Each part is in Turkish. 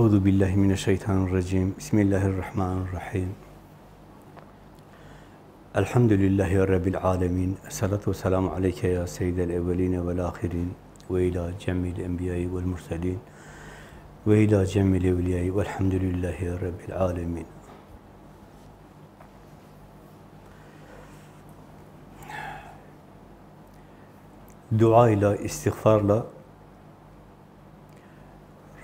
Euzu billahi mineşşeytanirracim. Bismillahirrahmanirrahim. Elhamdülillahi rabbil alamin. Essalatu vesselamu aleyke ya seyyidel evvelin ve'l ahirin ve ila cemil enbiya'i ve'l murselin ve ila cemil evliya'i ve'lhamdülillahi rabbil alamin. Dua ile, istiğfarla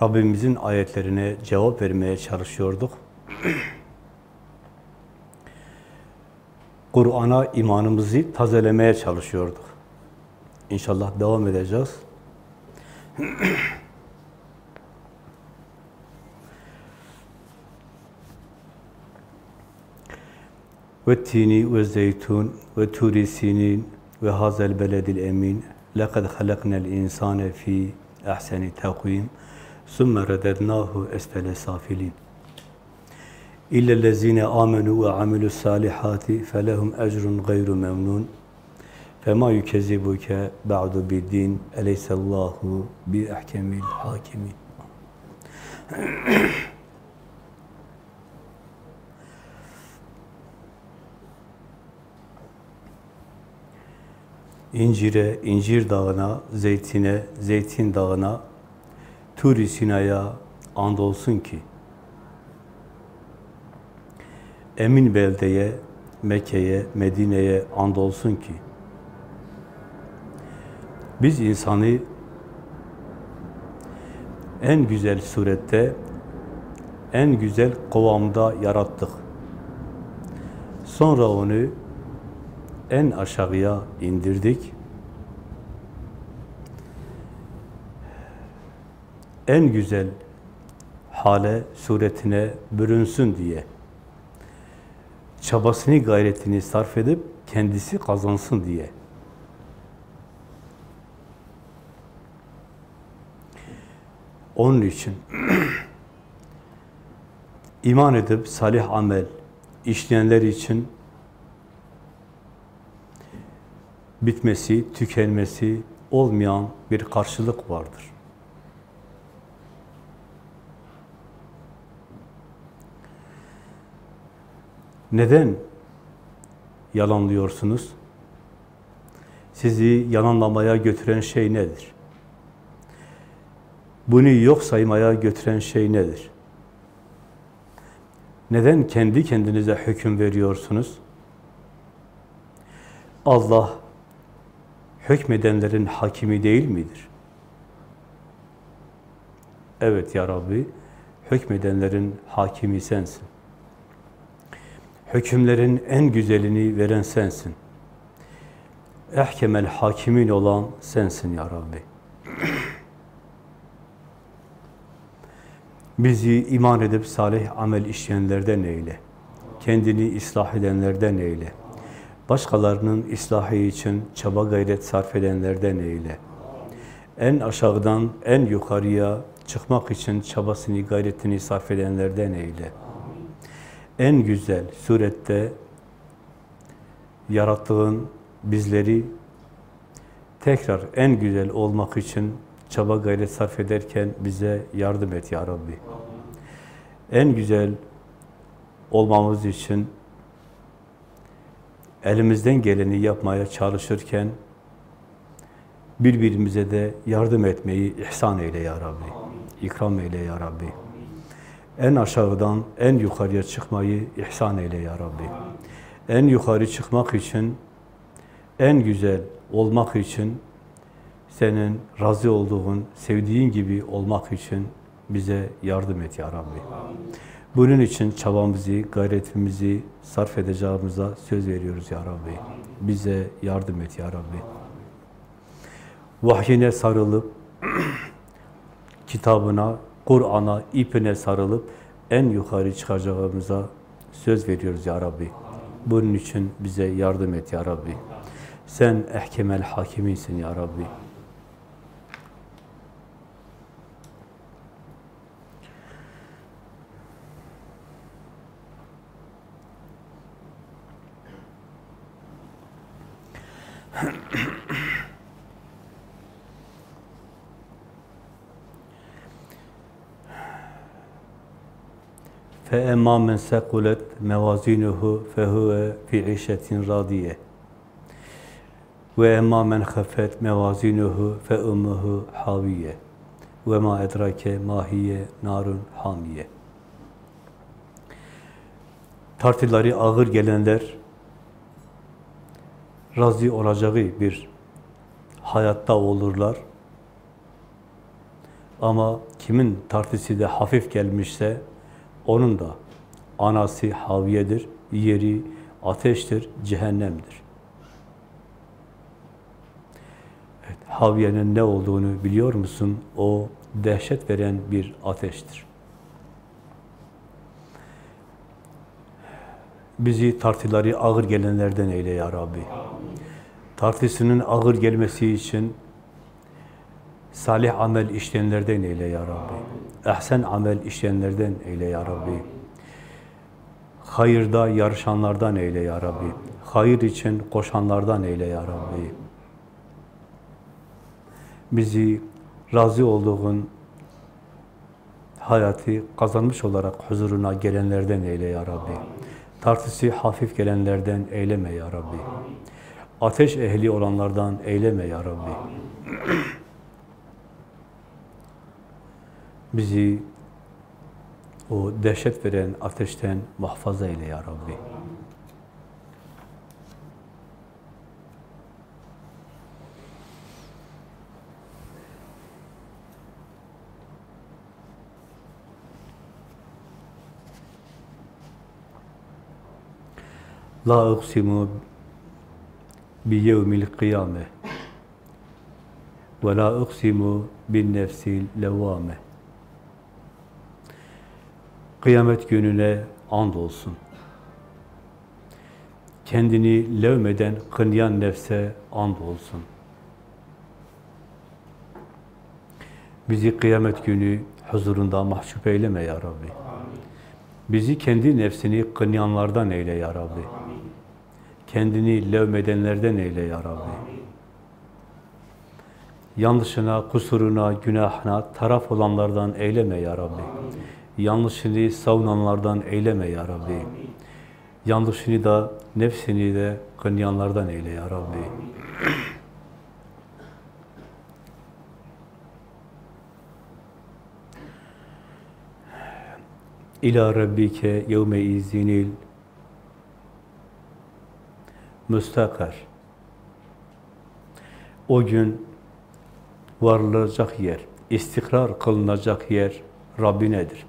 Rabbimizin ayetlerine cevap vermeye çalışıyorduk. Kur'an'a imanımızı tazelemeye çalışıyorduk. İnşallah devam edeceğiz. ve tini ve zeytun ve turi sinin ve hazel beledil emin lekad halaknel insane fi ahseni takvim ثُمَّ رَدَدْنَاهُ اَسْفَلَ سَافِلِينَ اِلَّا الَّذ۪ينَ آمَنُوا وَعَمِلُوا الصَّالِحَاتِ فَلَهُمْ اَجْرٌ غَيْرُ مَمْنُونَ فَمَا يُكَذِّبُكَ بَعْدُ بِالدِّينِ اَلَيْسَ اللّٰهُ بِأَحْكَمِ الْحَاكِمِينَ İncire, incir dağına, zeytine, zeytin dağına, Tur-i Sina'ya andolsun ki, Emin beldeye, Mekke'ye, Medine'ye andolsun ki, biz insanı en güzel surette, en güzel kovamda yarattık. Sonra onu en aşağıya indirdik. En güzel hale, suretine bürünsün diye çabasını, gayretini sarf edip kendisi kazansın diye. Onun için iman edip salih amel işleyenler için bitmesi, tükenmesi olmayan bir karşılık vardır. Neden yalanlıyorsunuz? Sizi yalanlamaya götüren şey nedir? Bunu yok saymaya götüren şey nedir? Neden kendi kendinize hüküm veriyorsunuz? Allah hükmedenlerin hakimi değil midir? Evet ya Rabbi, hükmedenlerin hakimi sensin. Hükümlerin en güzelini veren sensin. Ehkemel hakimin olan sensin ya Rabbi. Bizi iman edip salih amel işleyenlerden eyle. Kendini ıslah edenlerden eyle. Başkalarının ıslahı için çaba gayret sarf edenlerden eyle. En aşağıdan en yukarıya çıkmak için çabasını, gayretini sarf edenlerden eyle en güzel surette yarattığın bizleri tekrar en güzel olmak için çaba gayret sarf ederken bize yardım et ya Rabbi. En güzel olmamız için elimizden geleni yapmaya çalışırken birbirimize de yardım etmeyi ihsan eyle ya Rabbi. İkram eyle ya Rabbi en aşağıdan en yukarıya çıkmayı ihsan eyle ya Rabbi. En yukarı çıkmak için, en güzel olmak için, senin razı olduğun, sevdiğin gibi olmak için bize yardım et ya Rabbi. Bunun için çabamızı, gayretimizi sarf edeceğimize söz veriyoruz ya Rabbi. Bize yardım et ya Rabbi. Vahyine sarılıp, kitabına, Kur'an'a, ipine sarılıp en yukarı çıkacağımıza söz veriyoruz ya Rabbi. Bunun için bize yardım et ya Rabbi. Sen ehkemel hakiminsin ya Rabbi. فَاَمَّا مَنْ سَقُلَتْ مَوَازِينُهُ فَهُوَ فِي عِشَةٍ رَاضِيَةٍ وَاَمَّا مَنْ خَفَتْ مَوَازِينُهُ فَاُمُّهُ حَاوِيَةٍ وَمَا اَدْرَكَ مَا هِيَ نَارٌ حَامِيَةٌ Tartıları ağır gelenler razı olacağı bir hayatta olurlar. Ama kimin tartısı da hafif gelmişse onun da anası haviyedir, yeri ateştir, cehennemdir. Evet, haviyenin ne olduğunu biliyor musun? O dehşet veren bir ateştir. Bizi tartıları ağır gelenlerden eyle ya Rabbi. Tartısının ağır gelmesi için salih amel işleyenlerden eyle ya Rabbi. Ehsen amel işleyenlerden eyle ya Rabbi. Hayırda yarışanlardan eyle ya Rabbi. Hayır için koşanlardan eyle ya Rabbi. Bizi razı olduğun hayatı kazanmış olarak huzuruna gelenlerden eyle ya Rabbi. Tartısı hafif gelenlerden eyleme ya Rabbi. Ateş ehli olanlardan eyleme ya Rabbi. Bizi o dehşet veren ateşten muhafaza eyle ya Rabbi. La uksimu bi yevmil kıyame ve la uksimu bin nefsil levvame Kıyamet gününe and olsun. Kendini levmeden kınayan nefse and olsun. Bizi kıyamet günü huzurunda mahcup eyleme ya Rabbi. Bizi kendi nefsini kınayanlardan eyle ya Rabbi. Kendini levmedenlerden eyle ya Rabbi. Yanlışına, kusuruna, günahına taraf olanlardan eyleme ya Rabbi. Yanlışını savunanlardan eyleme ya Rabbi. Yanlışını da, nefsini de kınayanlardan eyle ya Rabbi. İlâ rabbike yevme izinil müstakar. O gün varılacak yer, istikrar kılınacak yer Rabbinedir.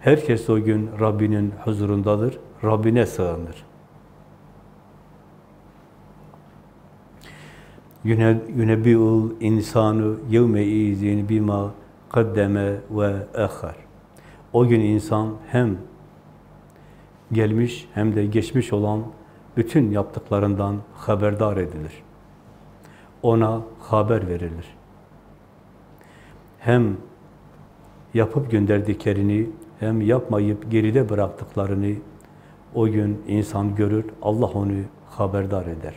Herkes o gün Rabbinin huzurundadır, Rabbine sığınır. Yunebbi'ul insanu yevme izin bima kaddeme ve ehar. O gün insan hem gelmiş hem de geçmiş olan bütün yaptıklarından haberdar edilir. Ona haber verilir. Hem yapıp gönderdiklerini hem yapmayıp geride bıraktıklarını o gün insan görür, Allah onu haberdar eder.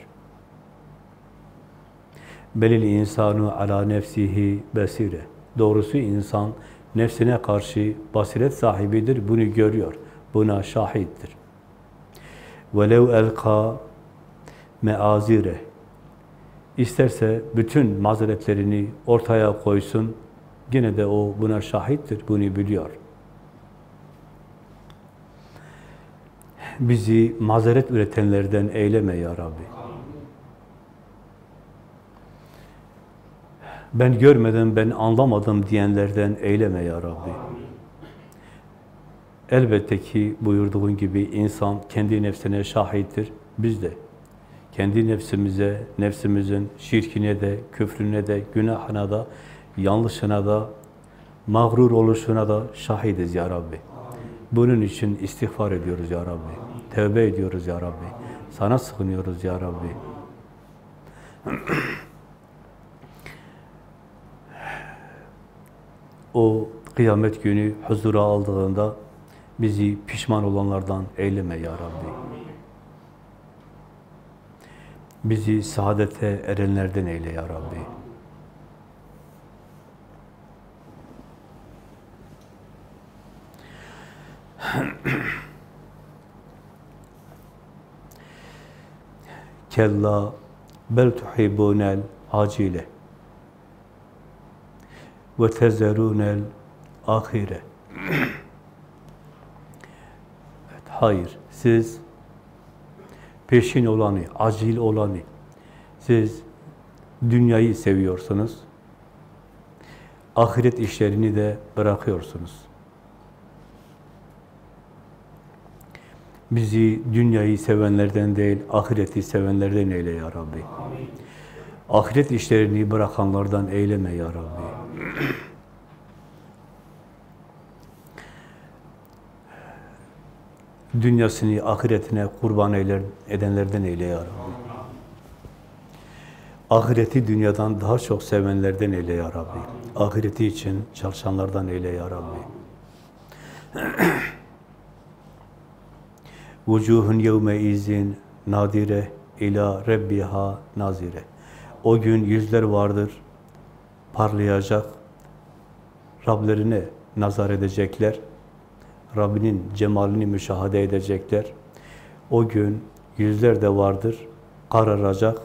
Belil insanu ala nefsihi besire. Doğrusu insan nefsine karşı basiret sahibidir, bunu görüyor. Buna şahittir. Velev elka meazire. İsterse bütün mazeretlerini ortaya koysun, gene de o buna şahittir, bunu biliyor. Bizi mazeret üretenlerden eyleme ya Rabbi. Ben görmedim, ben anlamadım diyenlerden eyleme ya Rabbi. Elbette ki buyurduğun gibi insan kendi nefsine şahittir. Biz de kendi nefsimize, nefsimizin şirkine de, küfrüne de, günahına da, yanlışına da, mağrur oluşuna da şahidiz ya Rabbi. Bunun için istiğfar ediyoruz ya Rabbi. Tevbe ediyoruz ya Rabbi. Sana sığınıyoruz ya Rabbi. o kıyamet günü huzura aldığında bizi pişman olanlardan eyleme ya Rabbi. Bizi saadete erenlerden eyle ya Rabbi. Kella bel tuhibbunel acile ve tezerunel ahire. Evet, hayır, siz peşin olanı, acil olanı, siz dünyayı seviyorsunuz, ahiret işlerini de bırakıyorsunuz. Bizi dünyayı sevenlerden değil, ahireti sevenlerden eyle ya Rabbi. Ahiret işlerini bırakanlardan eyleme ya Rabbi. Dünyasını ahiretine kurban edenlerden eyle ya Rabbi. Ahireti dünyadan daha çok sevenlerden eyle ya Rabbi. Ahireti için çalışanlardan eyle ya Rabbi. Vucuhun yevme izin nadire ila rabbiha nazire. O gün yüzler vardır, parlayacak, Rablerine nazar edecekler, Rabbinin cemalini müşahede edecekler. O gün yüzler de vardır, kararacak,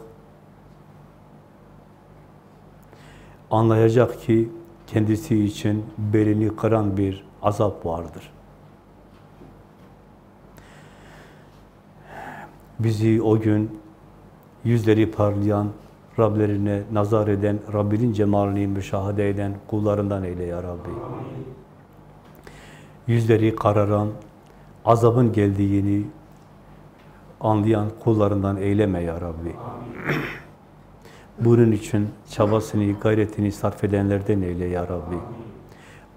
anlayacak ki kendisi için belini kıran bir azap vardır. Bizi o gün yüzleri parlayan, Rablerine nazar eden, Rabbinin cemalini müşahede eden kullarından eyle ya Rabbi. Yüzleri kararan, azabın geldiğini anlayan kullarından eyleme ya Rabbi. Bunun için çabasını, gayretini sarf edenlerden eyle ya Rabbi.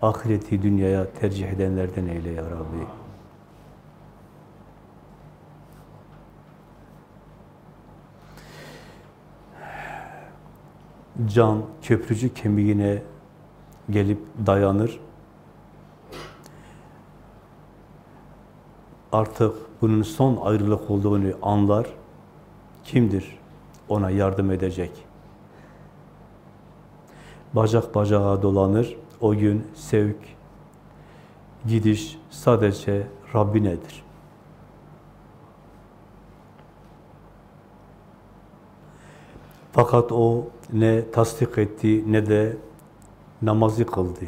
Ahireti dünyaya tercih edenlerden eyle ya Rabbi. Can köprücü kemiğine gelip dayanır. Artık bunun son ayrılık olduğunu anlar. Kimdir ona yardım edecek? Bacak bacağa dolanır. O gün sevk, gidiş sadece Rabbinedir. Fakat o ne tasdik etti ne de namazı kıldı.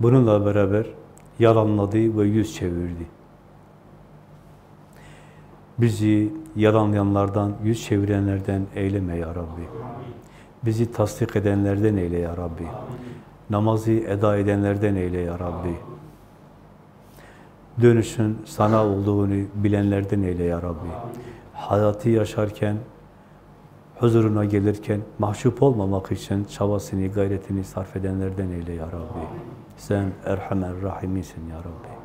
Bununla beraber yalanladı ve yüz çevirdi. Bizi yalanlayanlardan, yüz çevirenlerden eyleme ya Rabbi. Bizi tasdik edenlerden eyle ya Rabbi. Namazı eda edenlerden eyle ya Rabbi. Dönüşün sana olduğunu bilenlerden eyle ya Rabbi. Hayatı yaşarken huzuruna gelirken mahcup olmamak için çabasını, gayretini sarf edenlerden eyle ya Rabbi. Sen Erhamer Rahimisin ya Rabbi.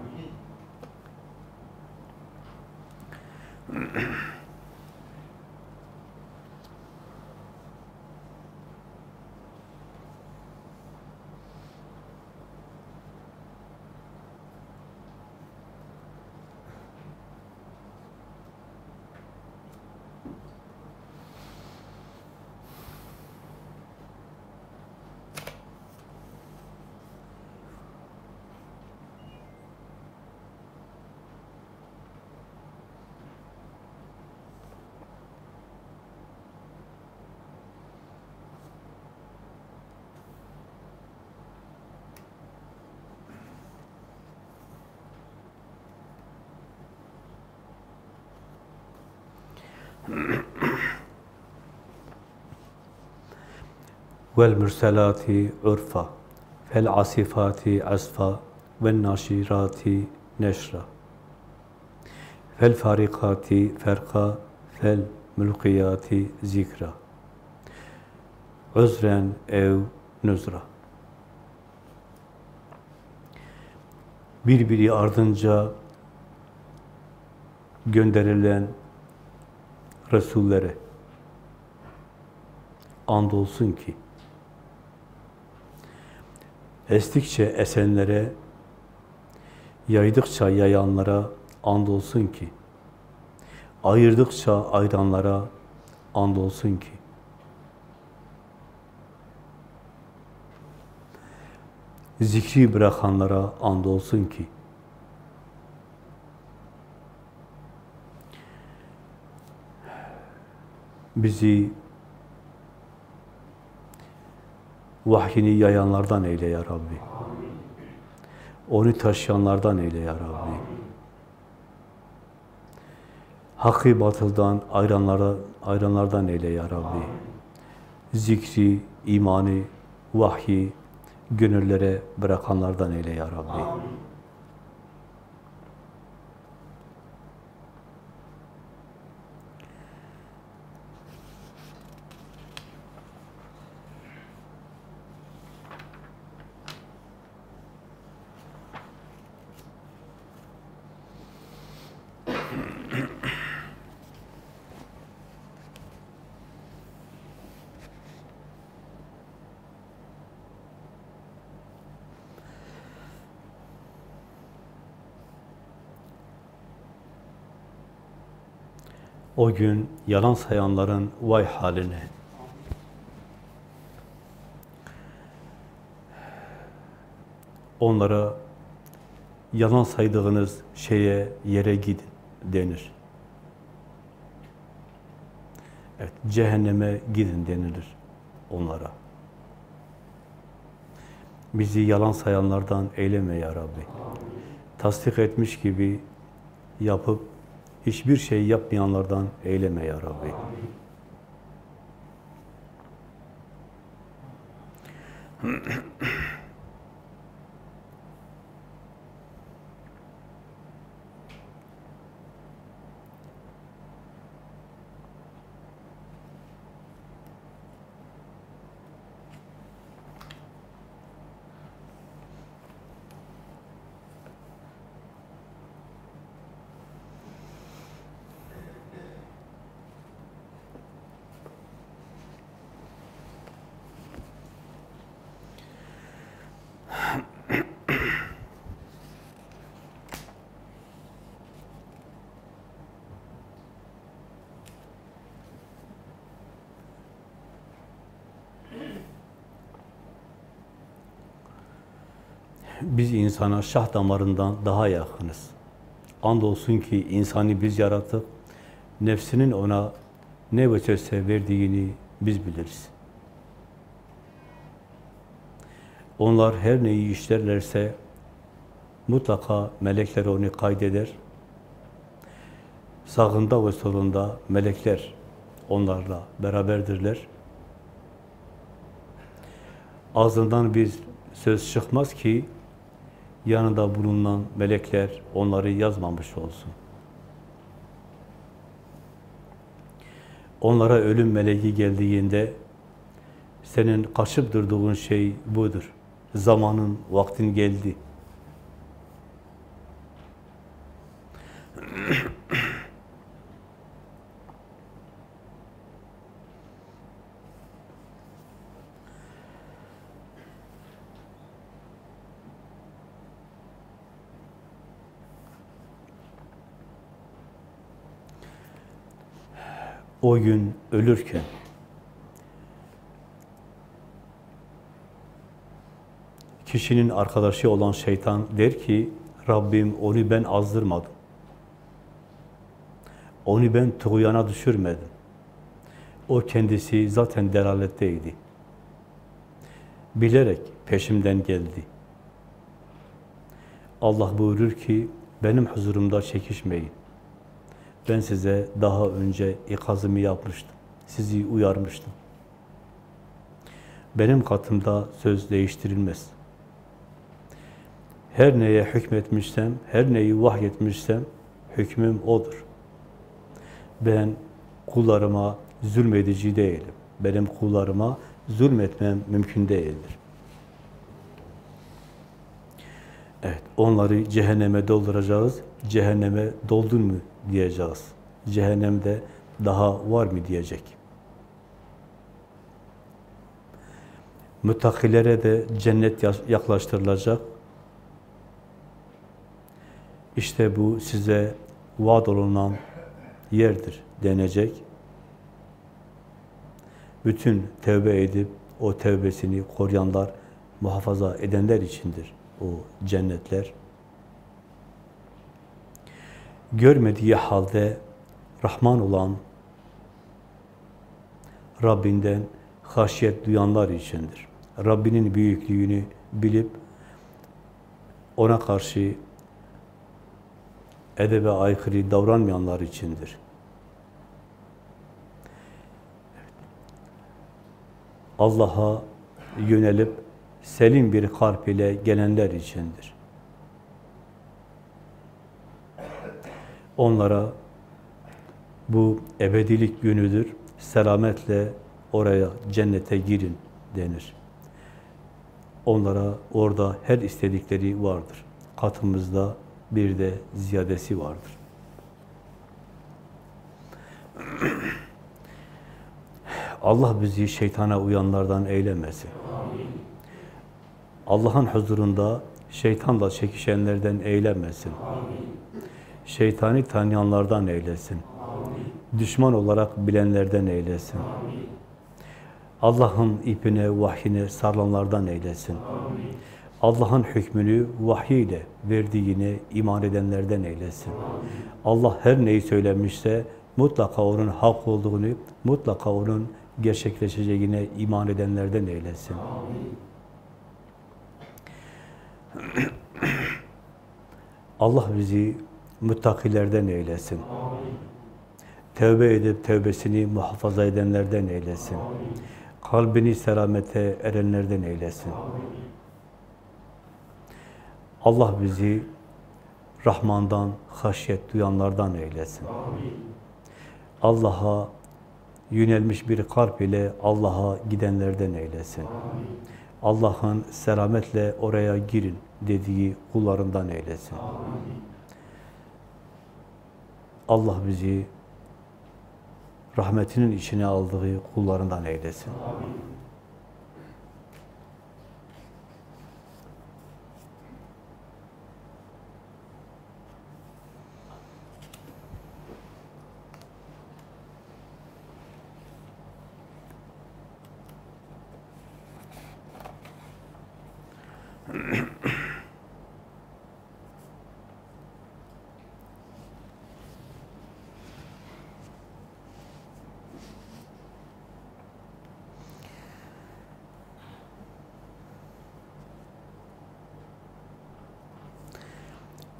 Vel mürselati urfa fel asifati asfa ve naşirati neşra fel farikati ferka fel mülkiyati zikra özren ev nüzra birbiri ardınca gönderilen Resullere andolsun ki estikçe esenlere, yaydıkça yayanlara andolsun ki, ayırdıkça ayıranlara andolsun ki, zikri bırakanlara andolsun ki bizi vahyini yayanlardan eyle ya Rabbi. Onu taşıyanlardan eyle ya Rabbi. Hakkı batıldan ayranlardan, ayranlardan eyle ya Rabbi. Zikri, imanı, vahyi gönüllere bırakanlardan eyle ya Rabbi. Gün yalan sayanların vay haline. Onlara yalan saydığınız şeye, yere gidin denir. Evet, cehenneme gidin denilir onlara. Bizi yalan sayanlardan eyleme ya Rabbi. Tasdik etmiş gibi yapıp hiçbir şey yapmayanlardan eyleme ya Rabbi. Biz insana şah damarından daha yakınız. Andolsun ki insanı biz yarattık. Nefsinin ona ne vesvese verdiğini biz biliriz. Onlar her neyi işlerlerse mutlaka melekler onu kaydeder. Sağında ve solunda melekler onlarla beraberdirler. Ağzından bir söz çıkmaz ki yanında bulunan melekler onları yazmamış olsun. Onlara ölüm meleği geldiğinde senin kaçıp durduğun şey budur. Zamanın, vaktin geldi. O gün ölürken kişinin arkadaşı olan şeytan der ki Rabbim onu ben azdırmadım. Onu ben tuğyana düşürmedim. O kendisi zaten delaletteydi. Bilerek peşimden geldi. Allah buyurur ki benim huzurumda çekişmeyin. Ben size daha önce ikazımı yapmıştım. Sizi uyarmıştım. Benim katımda söz değiştirilmez. Her neye hükmetmişsem, her neyi vahyetmişsem hükmüm odur. Ben kullarıma zulmedici değilim. Benim kullarıma zulmetmem mümkün değildir. Evet, onları cehenneme dolduracağız. Cehenneme doldun mu diyeceğiz. Cehennemde daha var mı diyecek. Müttakilere de cennet yaklaştırılacak. İşte bu size vaad olunan yerdir denecek. Bütün tevbe edip o tevbesini koruyanlar muhafaza edenler içindir o cennetler. Görmediği halde Rahman olan Rabbinden haşyet duyanlar içindir. Rabbinin büyüklüğünü bilip ona karşı edebe aykırı davranmayanlar içindir. Allah'a yönelip selim bir kalp ile gelenler içindir. Onlara bu ebedilik günüdür. Selametle oraya, cennete girin denir. Onlara orada her istedikleri vardır. Katımızda bir de ziyadesi vardır. Allah bizi şeytana uyanlardan eylemesin. Allah'ın huzurunda şeytanla çekişenlerden eylemesin. Şeytani tanıyanlardan eylesin. Düşman olarak bilenlerden eylesin. Allah'ın ipine, vahyine sarılanlardan eylesin. Allah'ın hükmünü vahyiyle verdiğine iman edenlerden eylesin. Allah her neyi söylemişse mutlaka onun hak olduğunu, mutlaka onun gerçekleşeceğine iman edenlerden eylesin. Allah bizi muttakilerden eylesin. Tevbe edip tevbesini muhafaza edenlerden eylesin. Kalbini selamete erenlerden eylesin. Allah bizi Rahman'dan haşyet duyanlardan eylesin. Allah'a yönelmiş bir kalp ile Allah'a gidenlerden eylesin. Allah'ın selametle oraya girin dediği kullarından eylesin. Allah bizi rahmetinin içine aldığı kullarından eylesin.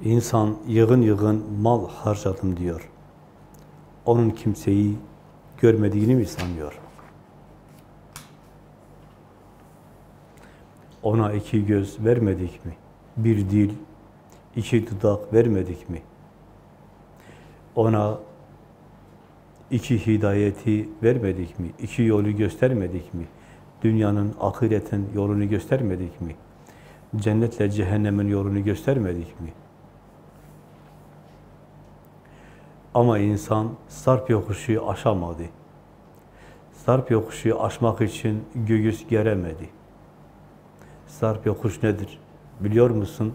İnsan yığın yığın mal harcadım diyor. Onun kimseyi görmediğini mi sanıyor? Ona iki göz vermedik mi? Bir dil, iki dudak vermedik mi? Ona iki hidayeti vermedik mi? İki yolu göstermedik mi? Dünyanın, ahiretin yolunu göstermedik mi? Cennetle cehennemin yolunu göstermedik mi? Ama insan sarp yokuşu aşamadı. Sarp yokuşu aşmak için göğüs geremedi. Sarp yokuş nedir? Biliyor musun?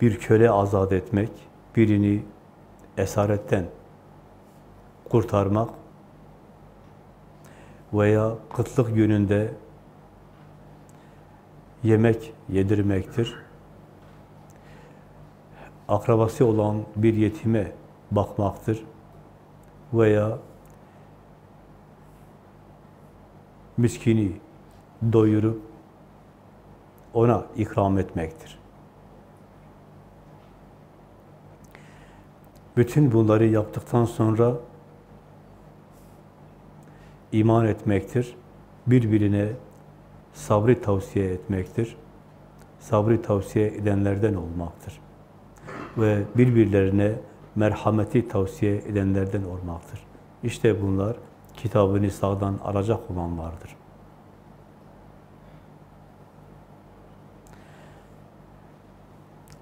Bir köle azat etmek, birini esaretten kurtarmak veya kıtlık gününde yemek yedirmektir akrabası olan bir yetime bakmaktır veya miskini doyurup ona ikram etmektir. Bütün bunları yaptıktan sonra iman etmektir. Birbirine sabrı tavsiye etmektir. Sabrı tavsiye edenlerden olmaktır ve birbirlerine merhameti tavsiye edenlerden olmaktır. İşte bunlar kitabını sağdan alacak olanlardır.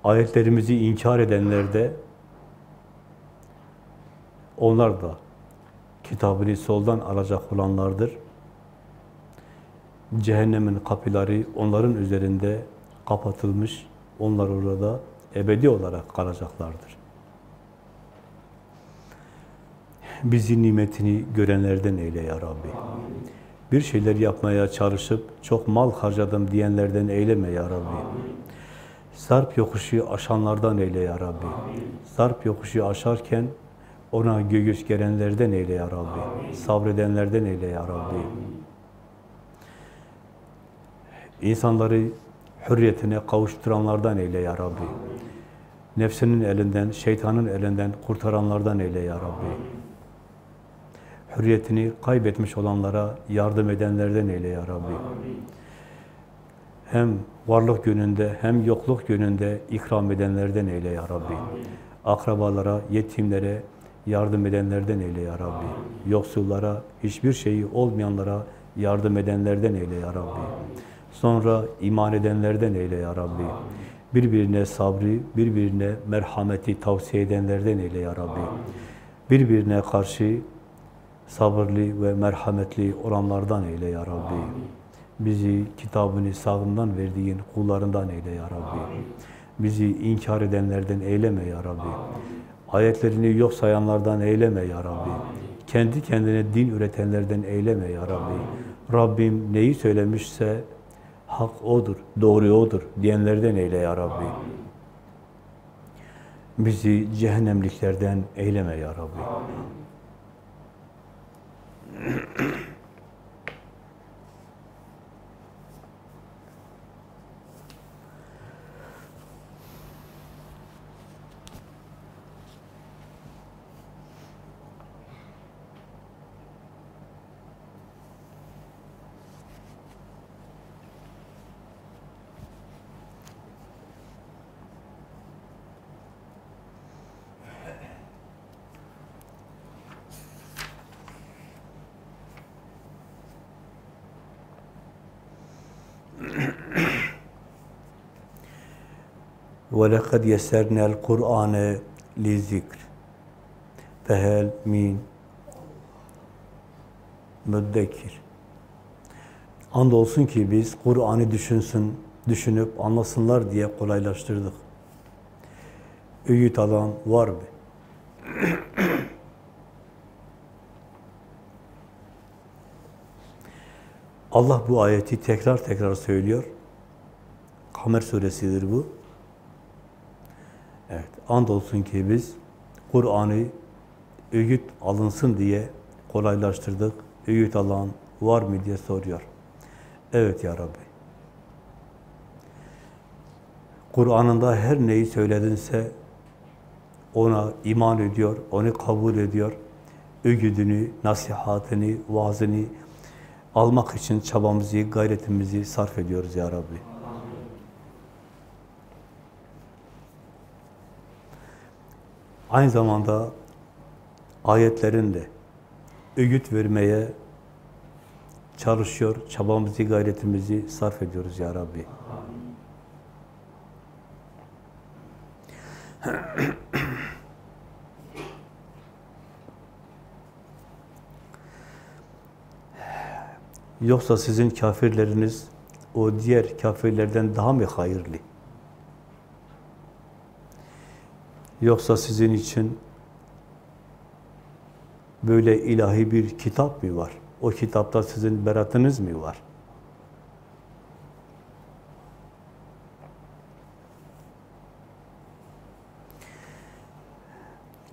Ayetlerimizi inkar edenler de onlar da kitabını soldan alacak olanlardır. Cehennemin kapıları onların üzerinde kapatılmış. Onlar orada ebedi olarak kalacaklardır. Bizi nimetini görenlerden eyle ya Rabbi. bir şeyler yapmaya çalışıp çok mal harcadım diyenlerden eyleme ya Rabbi. Sarp yokuşu aşanlardan eyle ya Rabbi. Sarp yokuşu aşarken ona göğüs gerenlerden eyle ya Rabbi. Sabredenlerden eyle ya Rabbi. İnsanları hürriyetine kavuşturanlardan eyle ya Rabbi. Nefsinin elinden, şeytanın elinden kurtaranlardan eyle ya Rabbi. Hürriyetini kaybetmiş olanlara yardım edenlerden eyle ya Rabbi. Hem varlık yönünde hem yokluk yönünde ikram edenlerden eyle ya Rabbi. Akrabalara, yetimlere yardım edenlerden eyle ya Rabbi. Yoksullara, hiçbir şeyi olmayanlara yardım edenlerden eyle ya Rabbi. Sonra iman edenlerden eyle ya Rabbi. Birbirine sabrı, birbirine merhameti tavsiye edenlerden eyle ya Rabbi. Birbirine karşı sabırlı ve merhametli olanlardan eyle ya Rabbi. Bizi kitabını sağından verdiğin kullarından eyle ya Rabbi. Bizi inkar edenlerden eyleme ya Rabbi. Ayetlerini yok sayanlardan eyleme ya Rabbi. Kendi kendine din üretenlerden eyleme ya Rabbi. Rabbim neyi söylemişse hak odur, doğru odur diyenlerden eyle ya Rabbi. Bizi cehennemliklerden eyleme ya Rabbi. وَلَقَدْ يَسَّرْنَا الْقُرْآنَ لِذِكْرِ فَهَلْ مِنْ müddekir. Andolsun ki biz Kur'an'ı düşünsün, düşünüp anlasınlar diye kolaylaştırdık. Öğüt alan var mı? Allah bu ayeti tekrar tekrar söylüyor. Kamer suresidir bu. Evet, andolsun ki biz Kur'an'ı öğüt alınsın diye kolaylaştırdık. Öğüt alan var mı diye soruyor. Evet ya Rabbi. Kur'an'ında her neyi söyledinse ona iman ediyor, onu kabul ediyor. Öğüdünü, nasihatini, vaazını almak için çabamızı, gayretimizi sarf ediyoruz ya Rabbi. Aynı zamanda ayetlerin de öğüt vermeye çalışıyor, çabamızı, gayretimizi sarf ediyoruz ya Rabbi. Yoksa sizin kafirleriniz o diğer kafirlerden daha mı hayırlı? Yoksa sizin için böyle ilahi bir kitap mı var? O kitapta sizin beratınız mı var?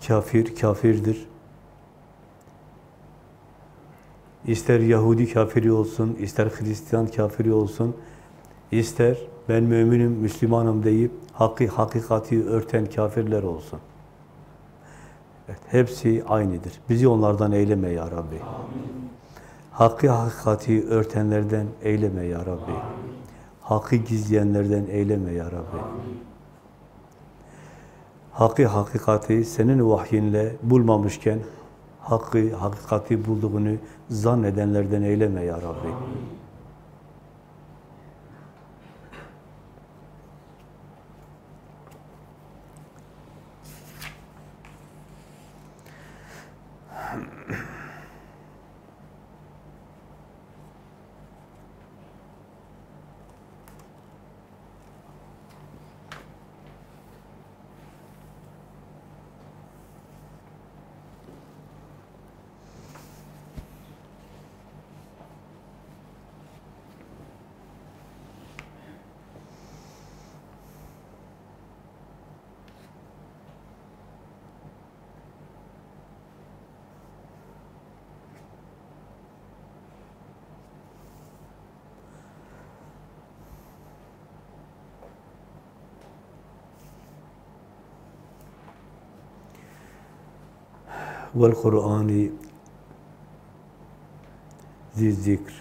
Kafir, kafirdir. İster Yahudi kafiri olsun, ister Hristiyan kafiri olsun, ister ben müminim, Müslümanım deyip hakkı, hakikati örten kafirler olsun. Evet, hepsi aynıdır. Bizi onlardan eyleme ya Rabbi. Amin. Hakkı, hakikati örtenlerden eyleme ya Rabbi. Amin. Hakkı gizleyenlerden eyleme ya Rabbi. Amin. Hakkı, hakikati senin vahyinle bulmamışken hakkı, hakikati bulduğunu zannedenlerden eyleme ya Rabbi. Amin. Vel Kur'ani zikr.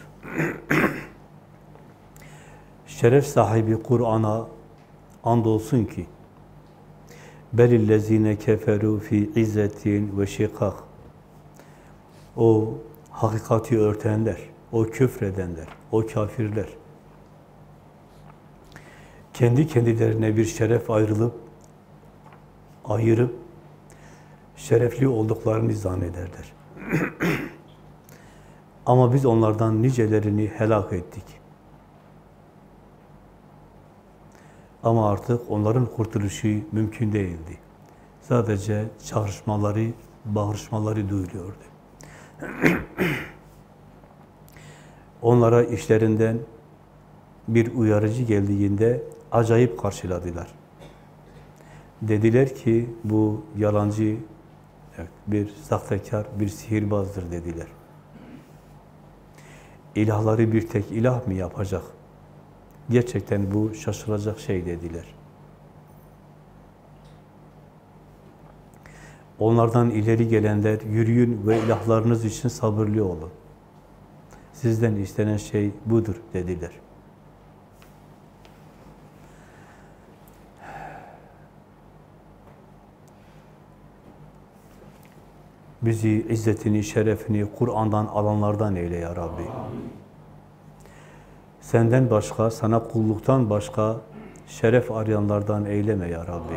Şeref sahibi Kur'an'a andolsun ki belillezine keferu fi izzetin ve şikak o hakikati örtenler, o küfredenler, o kafirler kendi kendilerine bir şeref ayrılıp ayırıp şerefli olduklarını zannederler. Ama biz onlardan nicelerini helak ettik. Ama artık onların kurtuluşu mümkün değildi. Sadece çağrışmaları, bağırışmaları duyuluyordu. Onlara işlerinden bir uyarıcı geldiğinde acayip karşıladılar. Dediler ki bu yalancı bir sahtekar, bir sihirbazdır dediler. İlahları bir tek ilah mı yapacak? Gerçekten bu şaşılacak şey dediler. Onlardan ileri gelenler yürüyün ve ilahlarınız için sabırlı olun. Sizden istenen şey budur dediler. Bizi izzetini, şerefini Kur'an'dan alanlardan eyle ya Rabbi. Senden başka, sana kulluktan başka şeref arayanlardan eyleme ya Rabbi.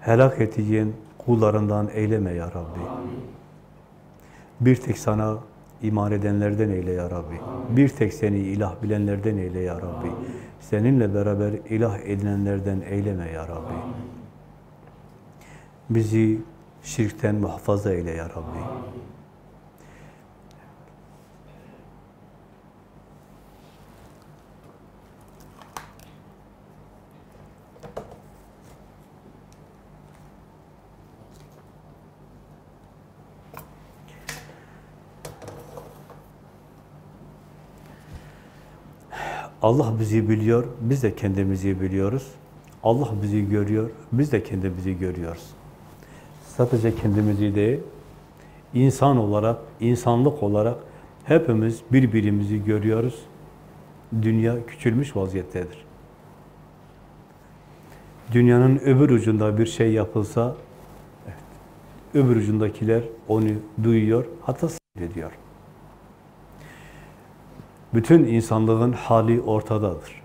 Helak ettiğin kullarından eyleme ya Rabbi. Bir tek sana iman edenlerden eyle ya Rabbi. Bir tek seni ilah bilenlerden eyle ya Rabbi. Seninle beraber ilah edinenlerden eyleme ya Rabbi. Bizi şirkten muhafaza eyle ya Rabbi. Allah bizi biliyor, biz de kendimizi biliyoruz. Allah bizi görüyor, biz de kendimizi görüyoruz. Sadece kendimizi değil, insan olarak, insanlık olarak hepimiz birbirimizi görüyoruz. Dünya küçülmüş vaziyettedir. Dünyanın öbür ucunda bir şey yapılsa, evet, öbür ucundakiler onu duyuyor, hatta seyrediyor. Bütün insanlığın hali ortadadır.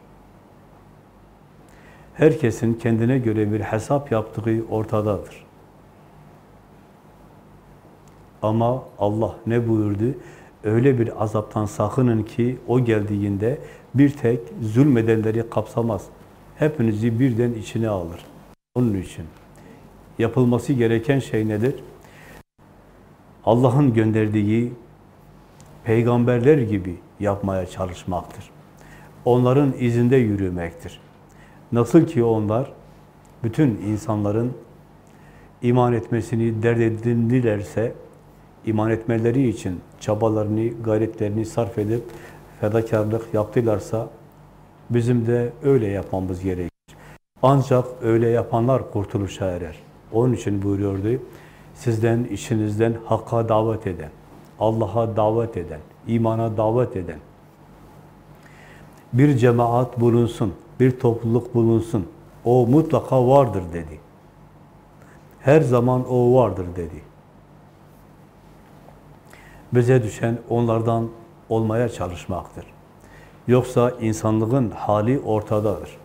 Herkesin kendine göre bir hesap yaptığı ortadadır. Ama Allah ne buyurdu? Öyle bir azaptan sakının ki o geldiğinde bir tek zulmedenleri kapsamaz. Hepinizi birden içine alır. Onun için yapılması gereken şey nedir? Allah'ın gönderdiği peygamberler gibi yapmaya çalışmaktır. Onların izinde yürümektir. Nasıl ki onlar bütün insanların iman etmesini dert edindilerse, iman etmeleri için çabalarını, gayretlerini sarf edip fedakarlık yaptılarsa, bizim de öyle yapmamız gerekir. Ancak öyle yapanlar kurtuluşa erer. Onun için buyuruyordu, sizden, işinizden hakka davet eden, Allah'a davet eden, imana davet eden bir cemaat bulunsun, bir topluluk bulunsun. O mutlaka vardır dedi. Her zaman o vardır dedi. Bize düşen onlardan olmaya çalışmaktır. Yoksa insanlığın hali ortadadır.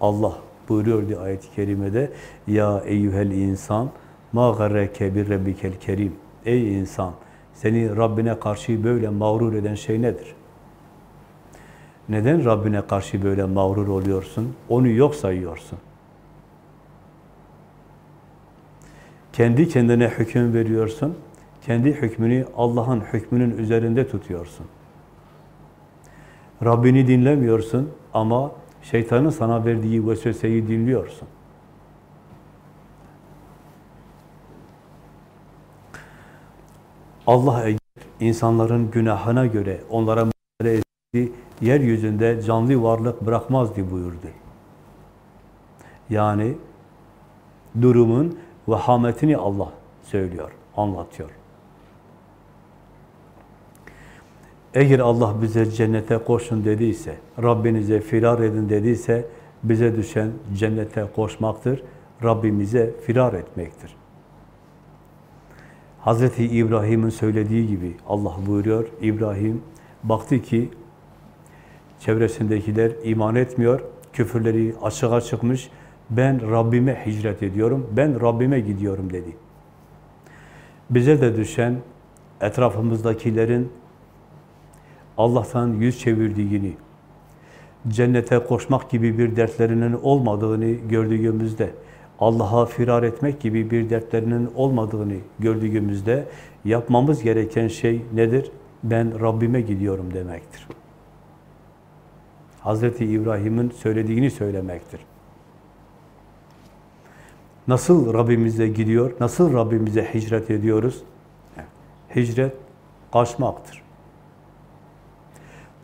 Allah buyuruyordu ayet-i kerimede Ya eyyuhel insan ma garreke bir rabbikel kerim Ey insan seni Rabbine karşı böyle mağrur eden şey nedir? Neden Rabbine karşı böyle mağrur oluyorsun? Onu yok sayıyorsun. Kendi kendine hüküm veriyorsun. Kendi hükmünü Allah'ın hükmünün üzerinde tutuyorsun. Rabbini dinlemiyorsun ama şeytanın sana verdiği vesveseyi dinliyorsun. Allah eğer insanların günahına göre onlara müdahale etti, yeryüzünde canlı varlık bırakmazdı buyurdu. Yani durumun Vehametini Allah söylüyor, anlatıyor. Eğer Allah bize cennete koşun dediyse, Rabbinize firar edin dediyse, bize düşen cennete koşmaktır, Rabbimize firar etmektir. Hazreti İbrahim'in söylediği gibi Allah buyuruyor, İbrahim baktı ki çevresindekiler iman etmiyor, küfürleri açığa çıkmış, ben Rabbime hicret ediyorum, ben Rabbime gidiyorum dedi. Bize de düşen etrafımızdakilerin Allah'tan yüz çevirdiğini, cennete koşmak gibi bir dertlerinin olmadığını gördüğümüzde, Allah'a firar etmek gibi bir dertlerinin olmadığını gördüğümüzde yapmamız gereken şey nedir? Ben Rabbime gidiyorum demektir. Hazreti İbrahim'in söylediğini söylemektir. Nasıl Rabbimize gidiyor? Nasıl Rabbimize hicret ediyoruz? Hicret kaçmaktır.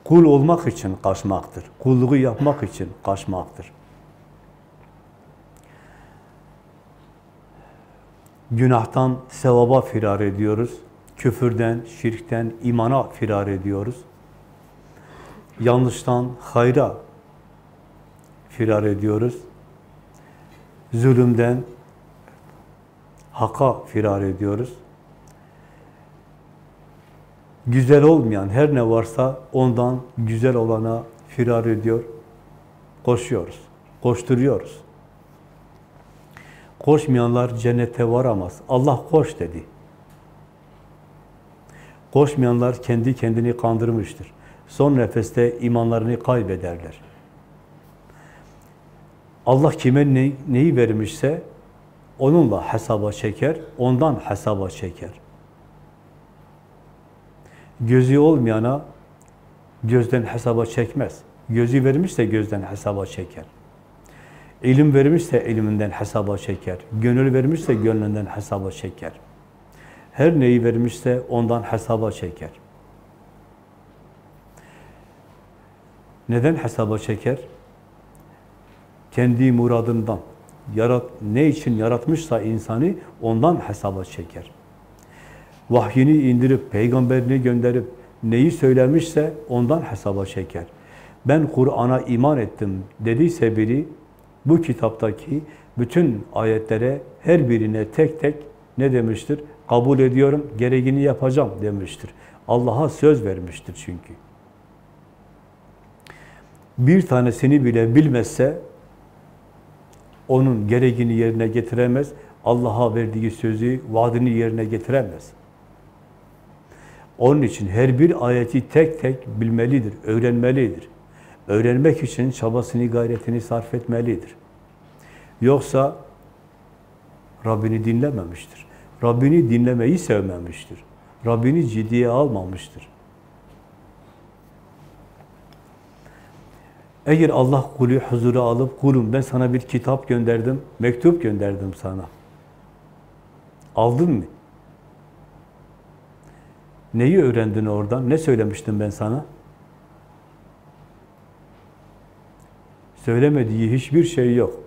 Kul olmak için kaçmaktır. Kulluğu yapmak için kaçmaktır. Günahtan sevaba firar ediyoruz. Küfürden, şirkten, imana firar ediyoruz. Yanlıştan hayra firar ediyoruz. Zulümden haka firar ediyoruz. Güzel olmayan her ne varsa ondan güzel olana firar ediyor. Koşuyoruz, koşturuyoruz. Koşmayanlar cennete varamaz. Allah koş dedi. Koşmayanlar kendi kendini kandırmıştır. Son nefeste imanlarını kaybederler. Allah kime ne, neyi vermişse onunla hesaba çeker, ondan hesaba çeker. Gözü olmayana gözden hesaba çekmez. Gözü vermişse gözden hesaba çeker. İlim vermişse ilminden hesaba çeker. Gönül vermişse gönlünden hesaba çeker. Her neyi vermişse ondan hesaba çeker. Neden hesaba çeker? Kendi muradından, yarat, ne için yaratmışsa insanı ondan hesaba çeker. Vahyini indirip, peygamberini gönderip neyi söylemişse ondan hesaba çeker. Ben Kur'an'a iman ettim dediyse biri, bu kitaptaki bütün ayetlere, her birine tek tek ne demiştir? Kabul ediyorum, gereğini yapacağım demiştir. Allah'a söz vermiştir çünkü. Bir tanesini bile bilmezse, onun gereğini yerine getiremez, Allah'a verdiği sözü, vaadini yerine getiremez. Onun için her bir ayeti tek tek bilmelidir, öğrenmelidir. Öğrenmek için çabasını, gayretini sarf etmelidir. Yoksa Rabbini dinlememiştir. Rabbini dinlemeyi sevmemiştir. Rabbini ciddiye almamıştır. Eğer Allah kulü huzura alıp, kulum ben sana bir kitap gönderdim, mektup gönderdim sana. Aldın mı? Neyi öğrendin oradan? Ne söylemiştim ben sana? Söylemediği hiçbir şey yok.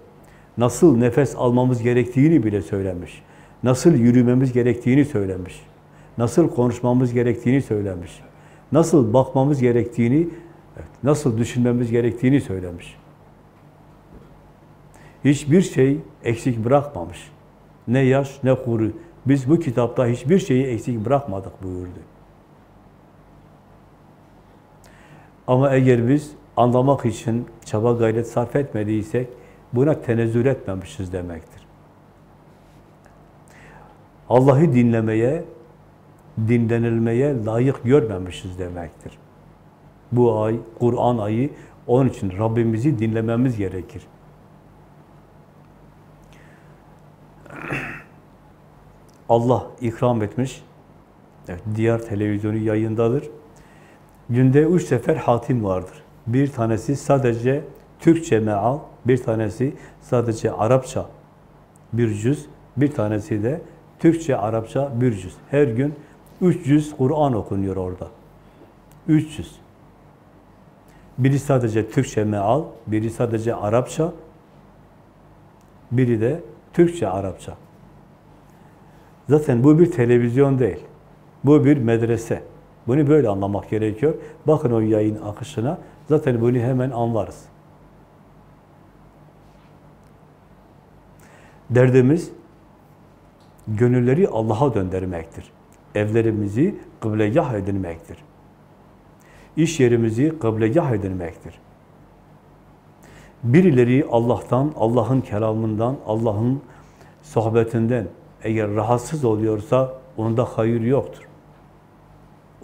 Nasıl nefes almamız gerektiğini bile söylemiş. Nasıl yürümemiz gerektiğini söylemiş. Nasıl konuşmamız gerektiğini söylemiş. Nasıl bakmamız gerektiğini, nasıl düşünmemiz gerektiğini söylemiş. Hiçbir şey eksik bırakmamış. Ne yaş ne kuru. Biz bu kitapta hiçbir şeyi eksik bırakmadık buyurdu. Ama eğer biz anlamak için çaba gayret sarf etmediysek, buna tenezzül etmemişiz demektir. Allah'ı dinlemeye, dinlenilmeye layık görmemişiz demektir. Bu ay, Kur'an ayı, onun için Rabbimizi dinlememiz gerekir. Allah ikram etmiş, evet, diğer televizyonu yayındadır. Günde üç sefer hatim vardır. Bir tanesi sadece Türkçe meal, bir tanesi sadece Arapça bir cüz, bir tanesi de Türkçe, Arapça bir cüz. Her gün 300 Kur'an okunuyor orada. 300. Biri sadece Türkçe meal, biri sadece Arapça, biri de Türkçe, Arapça. Zaten bu bir televizyon değil. Bu bir medrese. Bunu böyle anlamak gerekiyor. Bakın o yayın akışına. Zaten bunu hemen anlarız. Derdimiz gönülleri Allah'a döndürmektir. Evlerimizi kıblegah edinmektir. İş yerimizi kıblegah edinmektir. Birileri Allah'tan, Allah'ın kelamından, Allah'ın sohbetinden eğer rahatsız oluyorsa onda hayır yoktur.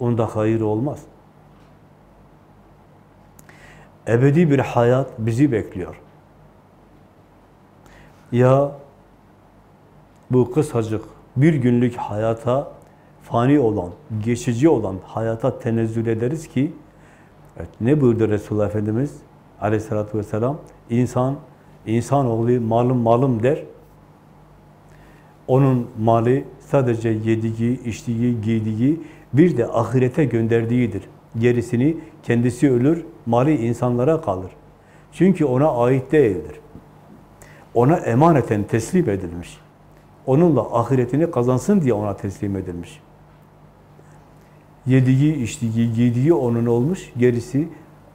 Onda hayır olmaz. Ebedi bir hayat bizi bekliyor. Ya bu kısacık bir günlük hayata fani olan, geçici olan hayata tenezzül ederiz ki evet, ne buyurdu Resulullah Efendimiz aleyhissalatü vesselam? İnsan, insanoğlu malım malım der. Onun mali sadece yediği, içtiği, giydiği, bir de ahirete gönderdiğidir. Gerisini kendisi ölür, mali insanlara kalır. Çünkü ona ait değildir. Ona emaneten teslim edilmiş. Onunla ahiretini kazansın diye ona teslim edilmiş. Yediği, içtiği, giydiği onun olmuş, gerisi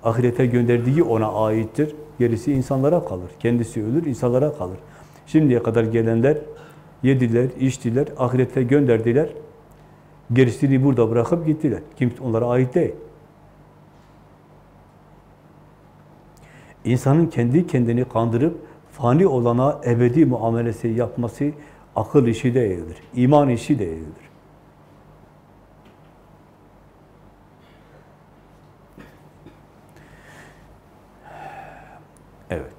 ahirete gönderdiği ona aittir. Gerisi insanlara kalır. Kendisi ölür, insanlara kalır. Şimdiye kadar gelenler yediler, içtiler, ahirete gönderdiler. Gerisini burada bırakıp gittiler. Kimse onlara ait değil. İnsanın kendi kendini kandırıp fani olana ebedi muamelesi yapması akıl işi değildir. iman işi değildir. Evet.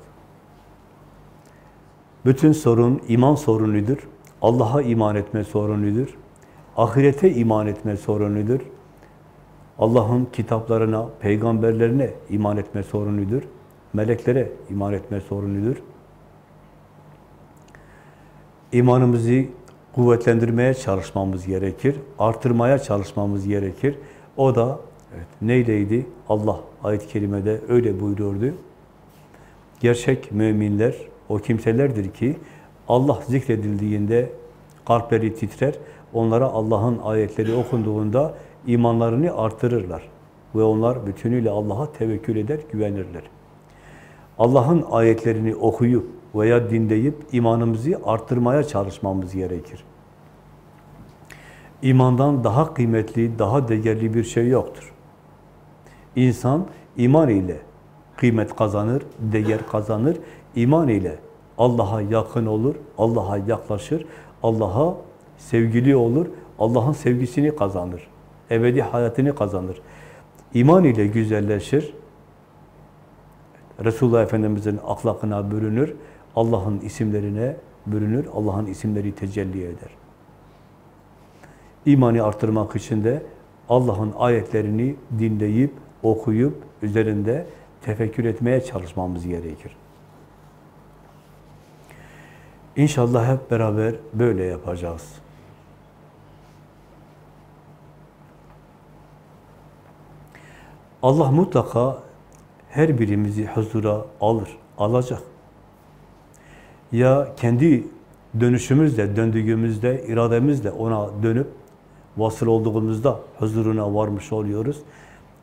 Bütün sorun iman sorunudur. Allah'a iman etme sorunudur. Ahirete iman etme sorunudur. Allah'ın kitaplarına, peygamberlerine iman etme sorunudur. Meleklere iman etme sorunudur. İmanımızı kuvvetlendirmeye çalışmamız gerekir. Artırmaya çalışmamız gerekir. O da evet, neyleydi? Allah ayet-i kerimede öyle buyuruyordu. Gerçek müminler o kimselerdir ki Allah zikredildiğinde kalpleri titrer. Onlara Allah'ın ayetleri okunduğunda imanlarını artırırlar. Ve onlar bütünüyle Allah'a tevekkül eder, güvenirler. Allah'ın ayetlerini okuyup veya dinleyip imanımızı arttırmaya çalışmamız gerekir. İmandan daha kıymetli, daha değerli bir şey yoktur. İnsan iman ile kıymet kazanır, değer kazanır. İman ile Allah'a yakın olur, Allah'a yaklaşır, Allah'a sevgili olur, Allah'ın sevgisini kazanır. Ebedi hayatını kazanır. İman ile güzelleşir. Resulullah Efendimiz'in ahlakına bürünür. Allah'ın isimlerine bürünür. Allah'ın isimleri tecelli eder. İmanı artırmak için de Allah'ın ayetlerini dinleyip, okuyup, üzerinde tefekkür etmeye çalışmamız gerekir. İnşallah hep beraber böyle yapacağız. Allah mutlaka her birimizi huzura alır, alacak. Ya kendi dönüşümüzle, döndüğümüzde, irademizle ona dönüp vasıl olduğumuzda huzuruna varmış oluyoruz.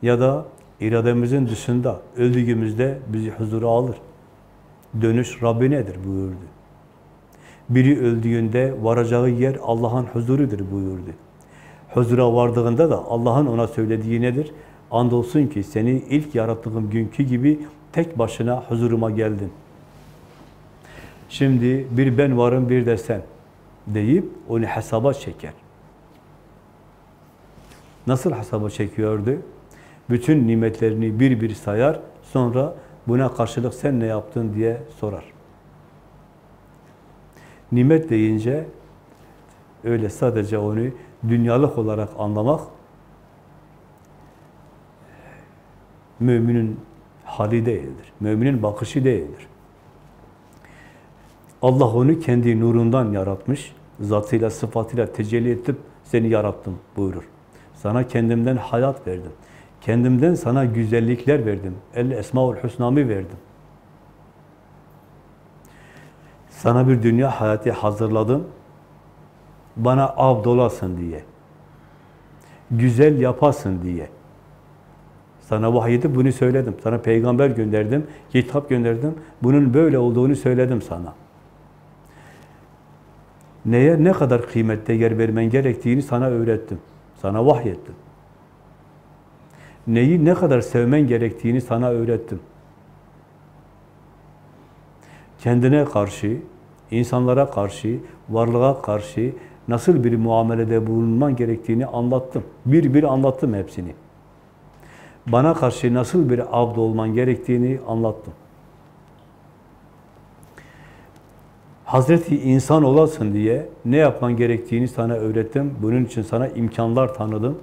Ya da irademizin dışında öldüğümüzde bizi huzura alır. Dönüş Rabbinedir buyurdu. Biri öldüğünde varacağı yer Allah'ın huzurudur buyurdu. Huzura vardığında da Allah'ın ona söylediği nedir? Andolsun ki seni ilk yarattığım günkü gibi tek başına huzuruma geldin. Şimdi bir ben varım bir de sen deyip onu hesaba çeker. Nasıl hesaba çekiyordu? Bütün nimetlerini bir bir sayar, sonra buna karşılık sen ne yaptın diye sorar. Nimet deyince öyle sadece onu dünyalık olarak anlamak müminin hali değildir. Müminin bakışı değildir. Allah onu kendi nurundan yaratmış, zatıyla, sıfatıyla tecelli edip seni yarattım buyurur. Sana kendimden hayat verdim. Kendimden sana güzellikler verdim. El Esmaül Hüsna'mı verdim. Sana bir dünya hayatı hazırladım. bana abdolasın diye. Güzel yapasın diye. Sana vahyedip bunu söyledim. Sana peygamber gönderdim, kitap gönderdim. Bunun böyle olduğunu söyledim sana. Neye ne kadar kıymette yer vermen gerektiğini sana öğrettim. Sana vahyettim. Neyi ne kadar sevmen gerektiğini sana öğrettim. Kendine karşı, insanlara karşı, varlığa karşı nasıl bir muamelede bulunman gerektiğini anlattım. Bir bir anlattım hepsini. Bana karşı nasıl bir abd olman gerektiğini anlattım. Hazreti insan olasın diye ne yapman gerektiğini sana öğrettim. Bunun için sana imkanlar tanıdım.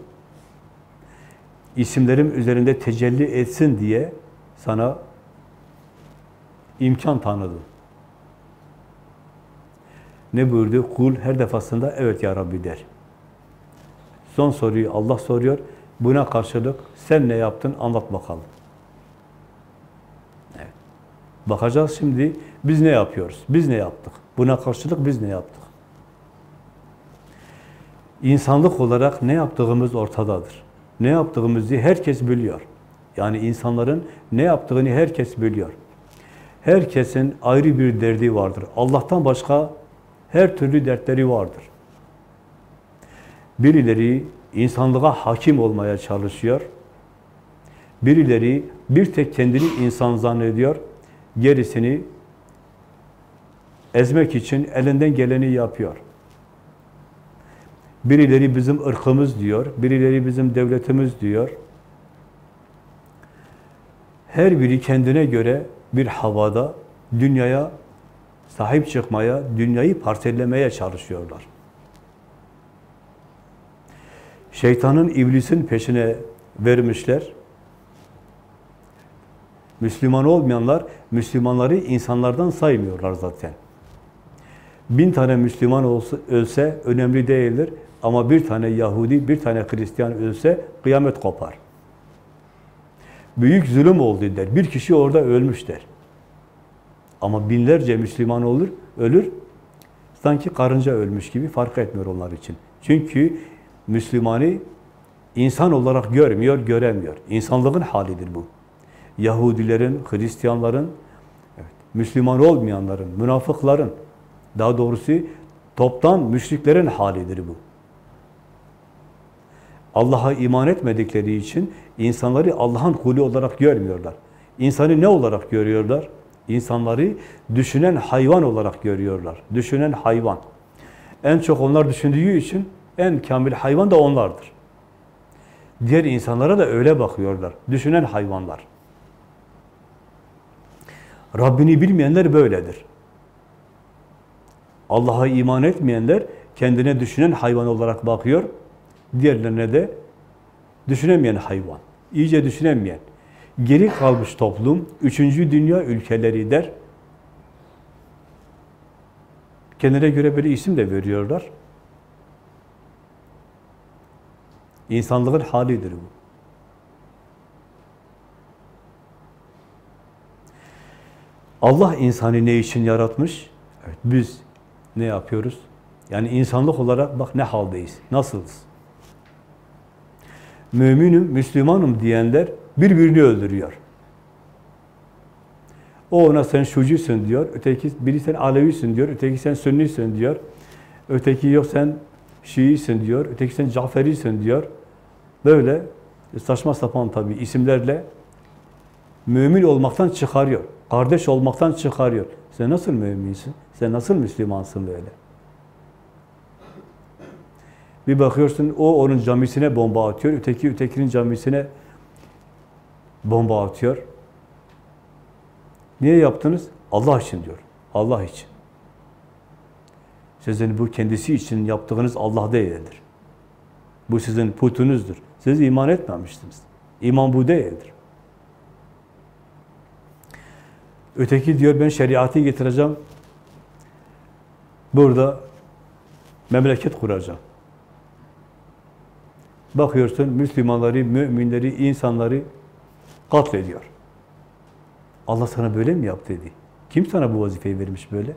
İsimlerim üzerinde tecelli etsin diye sana imkan tanıdım. Ne buyurdu? Kul her defasında evet ya Rabbi der. Son soruyu Allah soruyor. Buna karşılık sen ne yaptın anlat bakalım. Evet. Bakacağız şimdi biz ne yapıyoruz? Biz ne yaptık? Buna karşılık biz ne yaptık? İnsanlık olarak ne yaptığımız ortadadır. Ne yaptığımızı herkes biliyor. Yani insanların ne yaptığını herkes biliyor. Herkesin ayrı bir derdi vardır. Allah'tan başka her türlü dertleri vardır. Birileri insanlığa hakim olmaya çalışıyor. Birileri bir tek kendini insan zannediyor. Gerisini ezmek için elinden geleni yapıyor. Birileri bizim ırkımız diyor, birileri bizim devletimiz diyor. Her biri kendine göre bir havada dünyaya sahip çıkmaya, dünyayı parsellemeye çalışıyorlar. Şeytanın, iblisin peşine vermişler. Müslüman olmayanlar, Müslümanları insanlardan saymıyorlar zaten. Bin tane Müslüman olsa, ölse önemli değildir. Ama bir tane Yahudi, bir tane Hristiyan ölse kıyamet kopar. Büyük zulüm oldu der. Bir kişi orada ölmüş der. Ama binlerce Müslüman olur, ölür. Sanki karınca ölmüş gibi fark etmiyor onlar için. Çünkü Müslümanı insan olarak görmüyor, göremiyor. İnsanlığın halidir bu. Yahudilerin, Hristiyanların, evet, Müslüman olmayanların, münafıkların, daha doğrusu toptan müşriklerin halidir bu. Allah'a iman etmedikleri için insanları Allah'ın kulü olarak görmüyorlar. İnsanı ne olarak görüyorlar? İnsanları düşünen hayvan olarak görüyorlar. Düşünen hayvan. En çok onlar düşündüğü için en kamil hayvan da onlardır. Diğer insanlara da öyle bakıyorlar. Düşünen hayvanlar. Rabbini bilmeyenler böyledir. Allah'a iman etmeyenler kendine düşünen hayvan olarak bakıyor. Diğerlerine de düşünemeyen hayvan. iyice düşünemeyen. Geri kalmış toplum, üçüncü dünya ülkeleri der. Kendine göre böyle isim de veriyorlar. İnsanlığın halidir bu. Allah insanı ne için yaratmış? Evet, biz ne yapıyoruz? Yani insanlık olarak bak ne haldeyiz, nasılız? Müminim, Müslümanım diyenler birbirini öldürüyor. O ona sen şucusun diyor, öteki biri sen Alevisin diyor, öteki sen Sünnisin diyor, öteki yok sen Şiisin diyor, öteki sen Caferisin diyor. Böyle saçma sapan tabii isimlerle mümin olmaktan çıkarıyor. Kardeş olmaktan çıkarıyor. Sen nasıl müminsin? Sen nasıl Müslümansın böyle? Bir bakıyorsun o onun camisine bomba atıyor, öteki ötekinin camisine bomba atıyor. Niye yaptınız? Allah için diyor. Allah için. Sizin bu kendisi için yaptığınız Allah değildir. Bu sizin putunuzdur. Siz iman etmemiştiniz. İman bu değildir. Öteki diyor ben şeriatı getireceğim. Burada memleket kuracağım. Bakıyorsun Müslümanları, müminleri, insanları katlediyor. Allah sana böyle mi yap dedi. Kim sana bu vazifeyi vermiş böyle?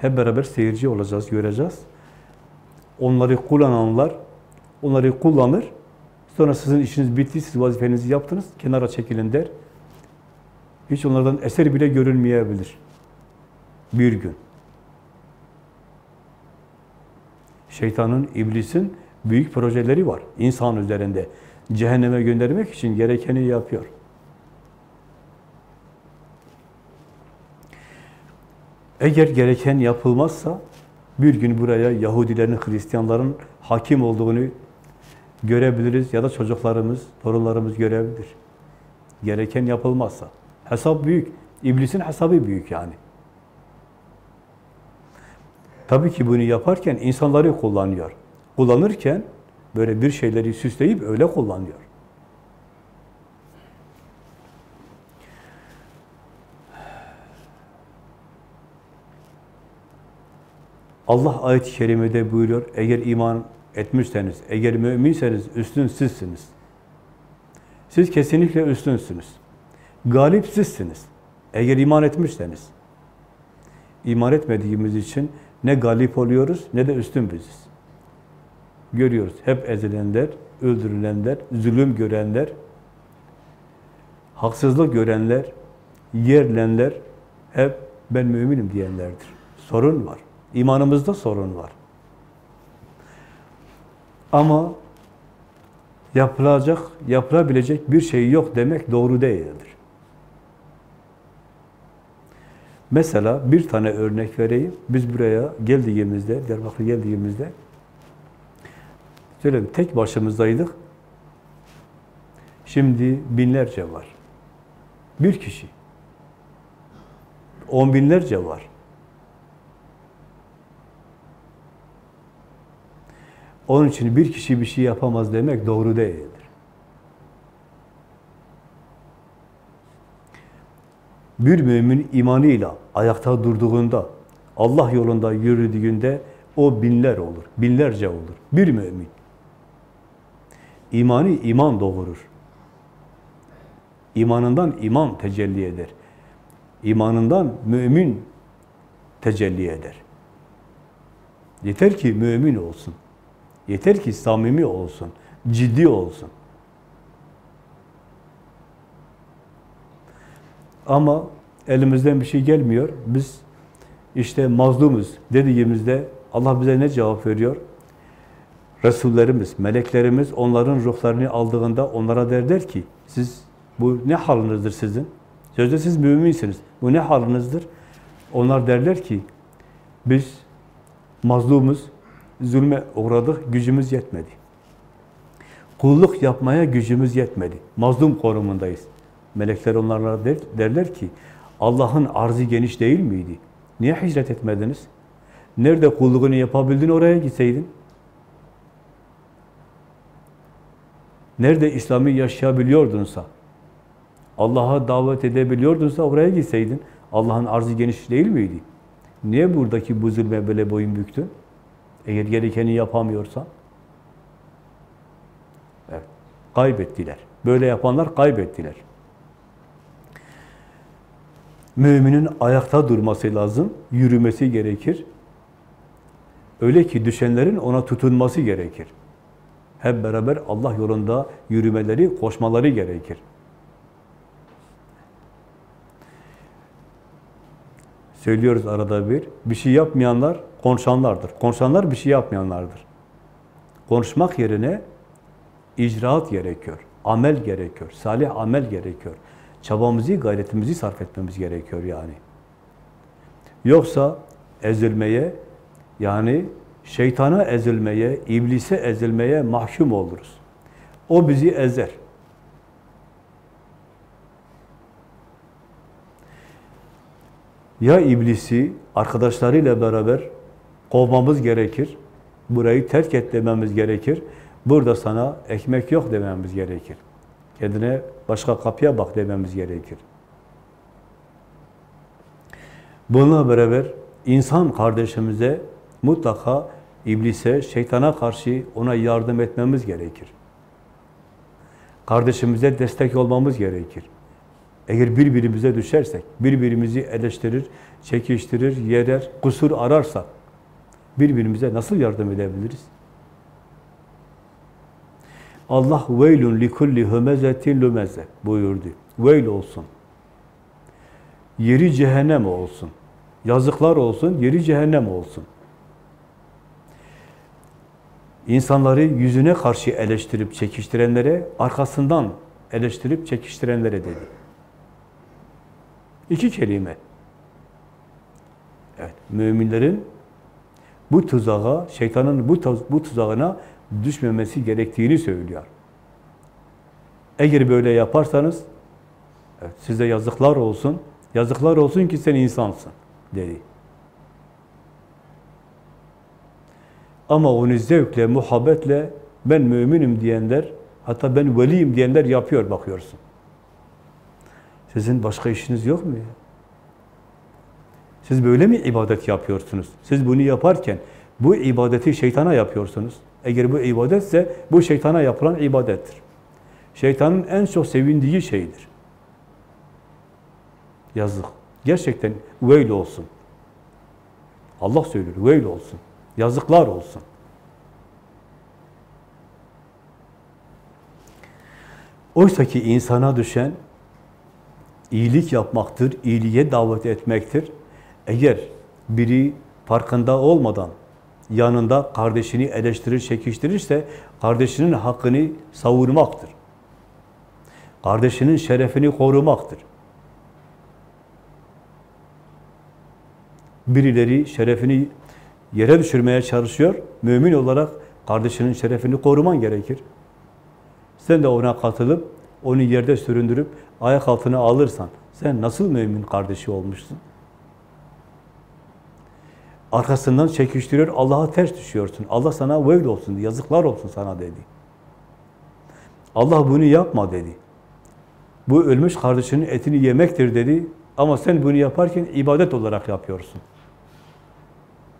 Hep beraber seyirci olacağız, göreceğiz. Onları kullananlar, onları kullanır. Sonra sizin işiniz bitti, siz vazifenizi yaptınız, kenara çekilin der. Hiç onlardan eser bile görülmeyebilir. Bir gün. Şeytanın, iblisin büyük projeleri var insan üzerinde. Cehenneme göndermek için gerekeni yapıyor. Eğer gereken yapılmazsa bir gün buraya Yahudilerin, Hristiyanların hakim olduğunu görebiliriz ya da çocuklarımız, torunlarımız görebilir. Gereken yapılmazsa. Hesap büyük. İblisin hesabı büyük yani. Tabii ki bunu yaparken insanları kullanıyor. Kullanırken böyle bir şeyleri süsleyip öyle kullanıyor. Allah ayet-i kerimede buyuruyor, eğer iman etmişseniz, eğer müminseniz üstün sizsiniz. Siz kesinlikle üstünsünüz. Galip sizsiniz. Eğer iman etmişseniz. İman etmediğimiz için ne galip oluyoruz ne de üstün biziz. Görüyoruz. Hep ezilenler, öldürülenler, zulüm görenler, haksızlık görenler, yerlenler hep ben müminim diyenlerdir. Sorun var. İmanımızda sorun var. Ama yapılacak, yapılabilecek bir şey yok demek doğru değildir. Mesela bir tane örnek vereyim. Biz buraya geldiğimizde, Diyarbakır'a geldiğimizde söyleyeyim tek başımızdaydık. Şimdi binlerce var. Bir kişi. On binlerce var. Onun için bir kişi bir şey yapamaz demek doğru değildir. Bir mümin imanıyla ayakta durduğunda, Allah yolunda yürüdüğünde o binler olur, binlerce olur. Bir mümin. İmanı iman doğurur. İmanından iman tecelli eder. İmanından mümin tecelli eder. Yeter ki mümin olsun. Yeter ki samimi olsun, ciddi olsun. Ama elimizden bir şey gelmiyor. Biz işte mazlumuz dediğimizde Allah bize ne cevap veriyor? Resullerimiz, meleklerimiz onların ruhlarını aldığında onlara derler ki siz bu ne halinizdir sizin? Sözde siz müminsiniz. Bu ne halinizdir? Onlar derler ki biz mazlumuz, zulme uğradık, gücümüz yetmedi. Kulluk yapmaya gücümüz yetmedi. Mazlum konumundayız. Melekler onlara der, derler ki, Allah'ın arzı geniş değil miydi? Niye hicret etmediniz? Nerede kulluğunu yapabildin oraya gitseydin? Nerede İslam'ı yaşayabiliyordunsa, Allah'a davet edebiliyordunsa oraya gitseydin. Allah'ın arzı geniş değil miydi? Niye buradaki bu zulme böyle boyun büktün? Eğer gerekeni yapamıyorsan. Evet, kaybettiler. Böyle yapanlar kaybettiler. Müminin ayakta durması lazım, yürümesi gerekir. Öyle ki düşenlerin ona tutunması gerekir. Hep beraber Allah yolunda yürümeleri, koşmaları gerekir. Söylüyoruz arada bir, bir şey yapmayanlar konuşanlardır. Konuşanlar bir şey yapmayanlardır. Konuşmak yerine icraat gerekiyor, amel gerekiyor, salih amel gerekiyor. Çabamızı, gayretimizi sarf etmemiz gerekiyor yani. Yoksa ezilmeye, yani şeytana ezilmeye, iblise ezilmeye mahkum oluruz. O bizi ezer. Ya iblisi arkadaşlarıyla beraber kovmamız gerekir, burayı terk et dememiz gerekir, burada sana ekmek yok dememiz gerekir. Kendine başka kapıya bak dememiz gerekir. Bununla beraber insan kardeşimize mutlaka iblise, şeytana karşı ona yardım etmemiz gerekir. Kardeşimize destek olmamız gerekir. Eğer birbirimize düşersek, birbirimizi eleştirir, çekiştirir, yerer, kusur ararsak, birbirimize nasıl yardım edebiliriz? Allah veylun li kulli humezetin lumeze buyurdu. Veyl olsun. Yeri cehennem olsun. Yazıklar olsun, yeri cehennem olsun. İnsanları yüzüne karşı eleştirip çekiştirenlere, arkasından eleştirip çekiştirenlere dedi. İki kelime. Evet, müminlerin bu tuzağa, şeytanın bu, bu tuzağına düşmemesi gerektiğini söylüyor. Eğer böyle yaparsanız, evet, size yazıklar olsun, yazıklar olsun ki sen insansın, dedi. Ama onu zevkle, muhabbetle, ben müminim diyenler, hatta ben veliyim diyenler yapıyor bakıyorsun. Sizin başka işiniz yok mu ya? Siz böyle mi ibadet yapıyorsunuz? Siz bunu yaparken bu ibadeti şeytana yapıyorsunuz. Eğer bu ibadetse bu şeytana yapılan ibadettir. Şeytanın en çok sevindiği şeydir. Yazık. Gerçekten veil olsun. Allah söylüyor, veil olsun. Yazıklar olsun. Oysa ki insana düşen iyilik yapmaktır, iyiliğe davet etmektir. Eğer biri farkında olmadan yanında kardeşini eleştirir, çekiştirirse kardeşinin hakkını savurmaktır. Kardeşinin şerefini korumaktır. Birileri şerefini yere düşürmeye çalışıyor. Mümin olarak kardeşinin şerefini koruman gerekir. Sen de ona katılıp, onu yerde süründürüp ayak altına alırsan, sen nasıl mümin kardeşi olmuşsun? Arkasından çekiştiriyor, Allah'a ters düşüyorsun. Allah sana veil olsun, yazıklar olsun sana dedi. Allah bunu yapma dedi. Bu ölmüş kardeşinin etini yemektir dedi. Ama sen bunu yaparken ibadet olarak yapıyorsun.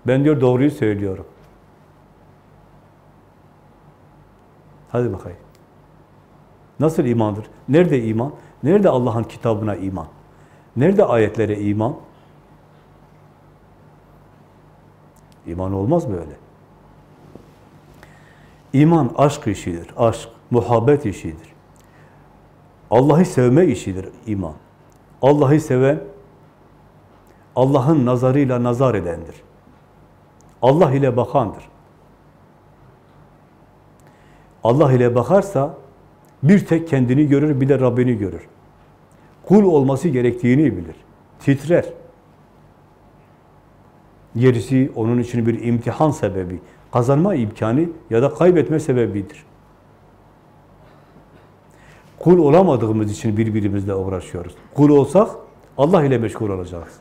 Ben diyor doğruyu söylüyorum. Hadi bakayım. Nasıl imandır? Nerede iman? Nerede Allah'ın kitabına iman? Nerede ayetlere iman? İman olmaz böyle. İman aşk işidir. Aşk, muhabbet işidir. Allah'ı sevme işidir iman. Allah'ı seven, Allah'ın nazarıyla nazar edendir. Allah ile bakandır. Allah ile bakarsa bir tek kendini görür, bir de Rabbini görür. Kul olması gerektiğini bilir. Titrer. Gerisi onun için bir imtihan sebebi, kazanma imkanı ya da kaybetme sebebidir. Kul olamadığımız için birbirimizle uğraşıyoruz. Kul olsak Allah ile meşgul olacağız.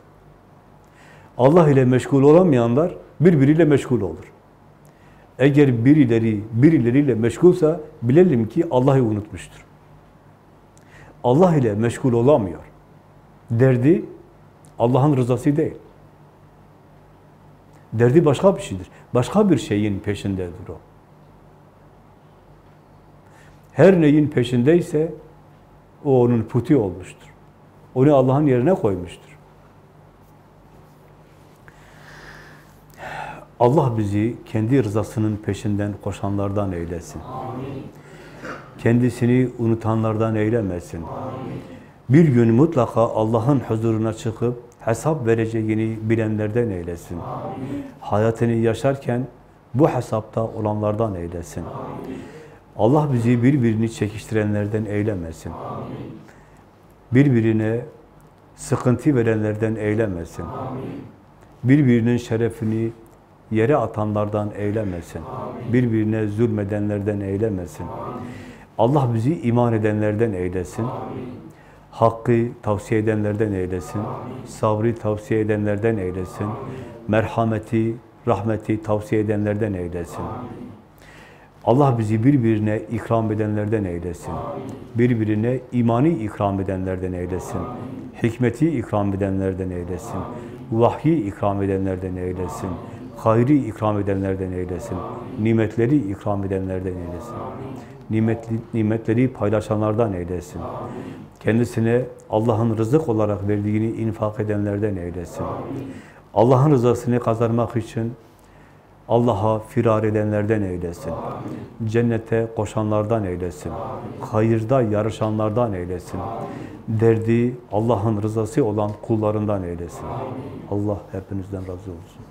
Allah ile meşgul olamayanlar birbiriyle meşgul olur. Eğer birileri birileriyle meşgulsa bilelim ki Allah'ı unutmuştur. Allah ile meşgul olamıyor. Derdi Allah'ın rızası değil. Derdi başka bir şeydir. Başka bir şeyin peşindedir o. Her neyin peşindeyse o onun puti olmuştur. Onu Allah'ın yerine koymuştur. Allah bizi kendi rızasının peşinden koşanlardan eylesin. Kendisini unutanlardan eylemesin. Bir gün mutlaka Allah'ın huzuruna çıkıp hesap vereceğini bilenlerden eylesin. Amin. Hayatını yaşarken bu hesapta olanlardan eylesin. Amin. Allah bizi birbirini çekiştirenlerden eylemesin. Amin. Birbirine sıkıntı verenlerden eylemesin. Amin. Birbirinin şerefini yere atanlardan eylemesin. Amin. Birbirine zulmedenlerden eylemesin. Amin. Allah bizi iman edenlerden eylesin. Amin. Hakkı tavsiye edenlerden eylesin. Sabrı tavsiye edenlerden eylesin. Merhameti, rahmeti tavsiye edenlerden eylesin. Allah bizi birbirine ikram edenlerden eylesin. Birbirine imanı ikram edenlerden eylesin. Hikmeti ikram edenlerden eylesin. Vahyi ikram edenlerden eylesin. Hayri ikram edenlerden eylesin. Nimetleri ikram edenlerden eylesin. Nimetli, nimetleri paylaşanlardan eylesin. Kendisine Allah'ın rızık olarak verdiğini infak edenlerden eylesin. Allah'ın rızasını kazanmak için Allah'a firar edenlerden eylesin. Cennete koşanlardan eylesin. Hayırda yarışanlardan eylesin. Derdi Allah'ın rızası olan kullarından eylesin. Allah hepinizden razı olsun.